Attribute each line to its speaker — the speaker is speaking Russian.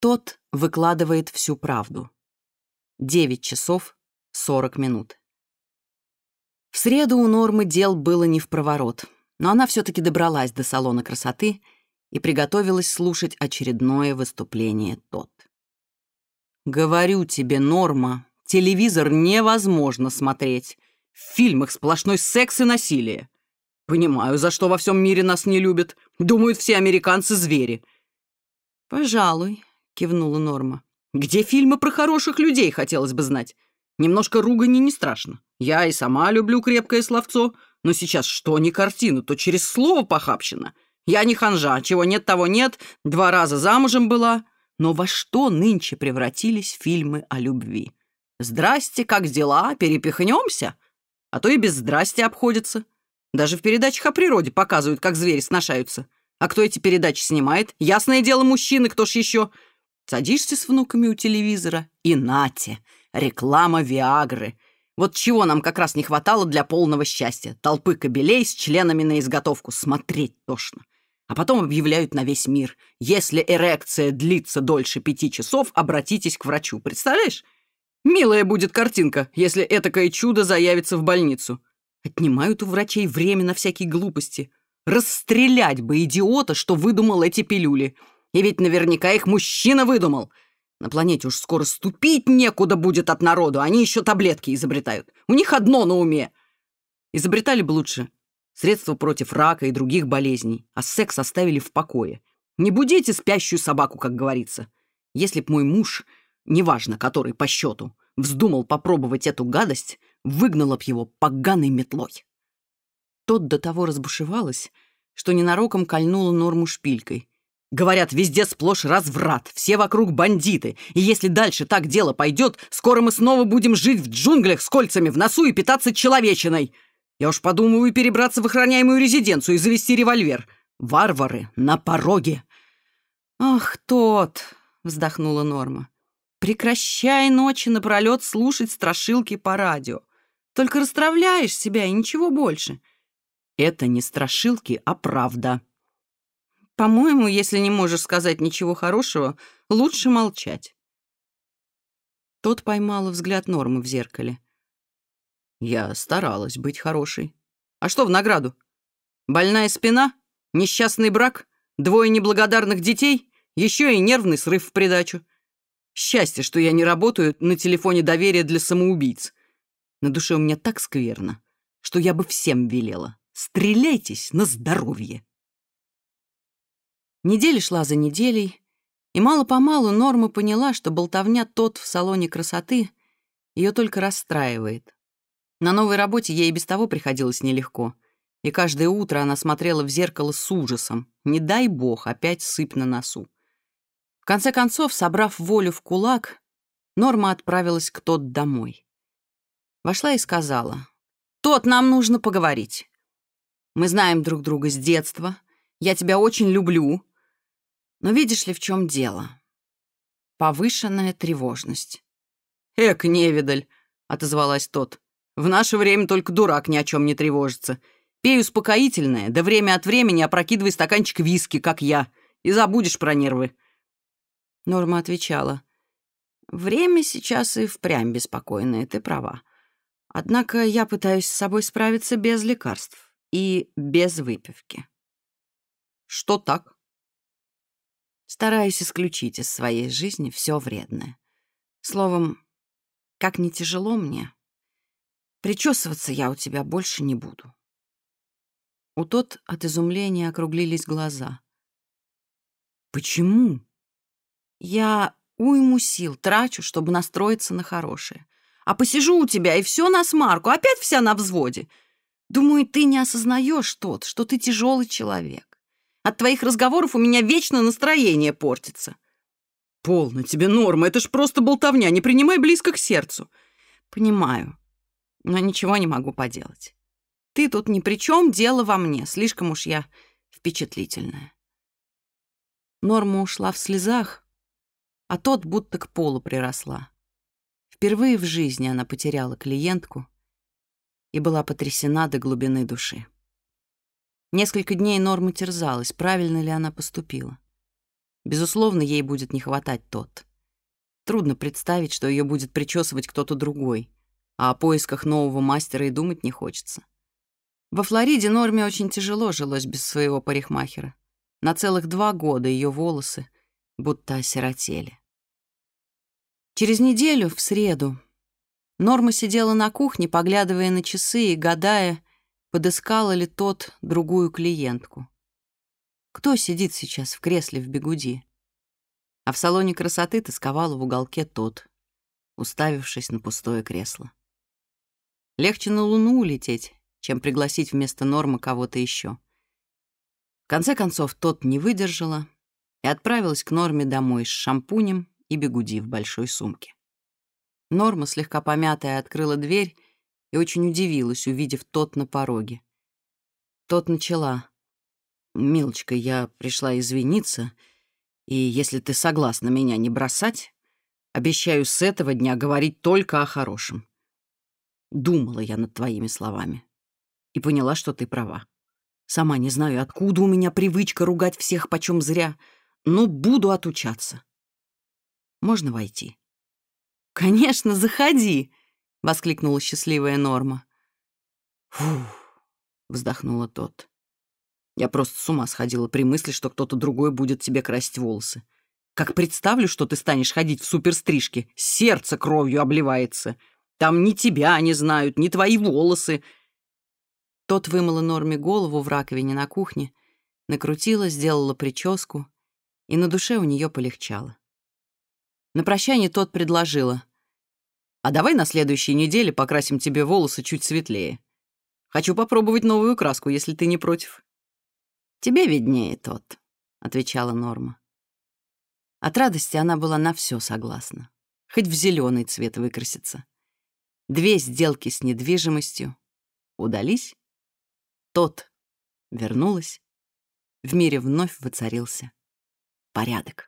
Speaker 1: Тот выкладывает всю правду. 9 часов 40 минут. В среду у Нормы дел было не в проворот, но она все-таки добралась до салона красоты и приготовилась слушать очередное выступление Тот. «Говорю тебе, Норма, телевизор невозможно смотреть. В фильмах сплошной секс и насилие. Понимаю, за что во всем мире нас не любят. Думают, все американцы звери». «Пожалуй», кивнула Норма. «Где фильмы про хороших людей, хотелось бы знать? Немножко ругани не страшно. Я и сама люблю крепкое словцо, но сейчас что не картина, то через слово похабщина. Я не ханжа, чего нет, того нет, два раза замужем была. Но во что нынче превратились фильмы о любви? Здрасте, как дела, перепихнемся? А то и без здрасте обходится. Даже в передачах о природе показывают, как звери сношаются. А кто эти передачи снимает? Ясное дело, мужчины, кто ж еще? Садишься с внуками у телевизора и нате, реклама Виагры — вот чего нам как раз не хватало для полного счастья. Толпы кобелей с членами на изготовку. Смотреть тошно. А потом объявляют на весь мир. Если эрекция длится дольше пяти часов, обратитесь к врачу. Представляешь? Милая будет картинка, если этакое чудо заявится в больницу. Отнимают у врачей время на всякие глупости. Расстрелять бы идиота, что выдумал эти пилюли. И ведь наверняка их мужчина выдумал. На планете уж скоро ступить некуда будет от народу, они еще таблетки изобретают. У них одно на уме. Изобретали бы лучше средства против рака и других болезней, а секс оставили в покое. Не будите спящую собаку, как говорится. Если б мой муж, неважно который по счету, вздумал попробовать эту гадость, выгнала б его поганой метлой. Тот до того разбушевалась, что ненароком кольнула норму шпилькой, Говорят, везде сплошь разврат, все вокруг бандиты. И если дальше так дело пойдет, скоро мы снова будем жить в джунглях с кольцами в носу и питаться человечиной. Я уж подумываю перебраться в охраняемую резиденцию и завести револьвер. Варвары на пороге. «Ах, тот!» — вздохнула Норма. «Прекращай ночи напролет слушать страшилки по радио. Только расстравляешь себя и ничего больше». «Это не страшилки, а правда», по-моему, если не можешь сказать ничего хорошего, лучше молчать». Тот поймал взгляд Нормы в зеркале. «Я старалась быть хорошей. А что в награду? Больная спина? Несчастный брак? Двое неблагодарных детей? Еще и нервный срыв в придачу. Счастье, что я не работаю на телефоне доверия для самоубийц. На душе у меня так скверно, что я бы всем велела. Стреляйтесь на здоровье!» Неделя шла за неделей, и мало-помалу Норма поняла, что болтовня тот в салоне красоты ее только расстраивает. На новой работе ей и без того приходилось нелегко, и каждое утро она смотрела в зеркало с ужасом. Не дай бог, опять сыпь на носу. В конце концов, собрав волю в кулак, Норма отправилась к тот домой. Вошла и сказала, «Тот, нам нужно поговорить. Мы знаем друг друга с детства, я тебя очень люблю, но видишь ли, в чем дело? Повышенная тревожность. «Эк, невидаль!» — отозвалась тот. «В наше время только дурак ни о чем не тревожится. Пей успокоительное, да время от времени опрокидывай стаканчик виски, как я, и забудешь про нервы». Норма отвечала. «Время сейчас и впрямь беспокойное, ты права. Однако я пытаюсь с собой справиться без лекарств и без выпивки». «Что так?» стараясь исключить из своей жизни все вредное. Словом, как не тяжело мне, причесываться я у тебя больше не буду. У тот от изумления округлились глаза. «Почему?» «Я уйму сил трачу, чтобы настроиться на хорошее. А посижу у тебя, и все на смарку, опять вся на взводе. Думаю, ты не осознаешь тот, что ты тяжелый человек. От твоих разговоров у меня вечно настроение портится». «Полно тебе, Норма, это ж просто болтовня, не принимай близко к сердцу». «Понимаю, но ничего не могу поделать. Ты тут ни при чем, дело во мне, слишком уж я впечатлительная». Норма ушла в слезах, а тот будто к полу приросла. Впервые в жизни она потеряла клиентку и была Несколько дней Норма терзалась, правильно ли она поступила. Безусловно, ей будет не хватать тот. Трудно представить, что ее будет причесывать кто-то другой, а о поисках нового мастера и думать не хочется. Во Флориде Норме очень тяжело жилось без своего парикмахера. На целых два года ее волосы будто осиротели. Через неделю, в среду, Норма сидела на кухне, поглядывая на часы и гадая, подыскал ли тот другую клиентку. Кто сидит сейчас в кресле в бегуди? А в салоне красоты тосковала в уголке тот, уставившись на пустое кресло. Легче на Луну улететь, чем пригласить вместо нормы кого-то еще. В конце концов, тот не выдержала и отправилась к норме домой с шампунем и бегуди в большой сумке. Норма, слегка помятая, открыла дверь и очень удивилась, увидев тот на пороге. Тот начала. «Милочка, я пришла извиниться, и если ты согласна меня не бросать, обещаю с этого дня говорить только о хорошем. Думала я над твоими словами и поняла, что ты права. Сама не знаю, откуда у меня привычка ругать всех почем зря, но буду отучаться. Можно войти?» «Конечно, заходи!» — воскликнула счастливая Норма. «Фух!» — вздохнула тот. «Я просто с ума сходила при мысли, что кто-то другой будет тебе красить волосы. Как представлю, что ты станешь ходить в суперстрижке, сердце кровью обливается. Там ни тебя не знают, ни твои волосы, тот вымыла Норме голову в раковине на кухне, накрутила, сделала прическу, и на душе у нее полегчало. На прощание тот предложила. «А давай на следующей неделе покрасим тебе волосы чуть светлее. Хочу попробовать новую краску, если ты не против». «Тебе виднее тот», — отвечала Норма. От радости она была на все согласна. Хоть в зеленый цвет выкраситься. Две сделки с недвижимостью удались, тот вернулась, в мире вновь воцарился порядок.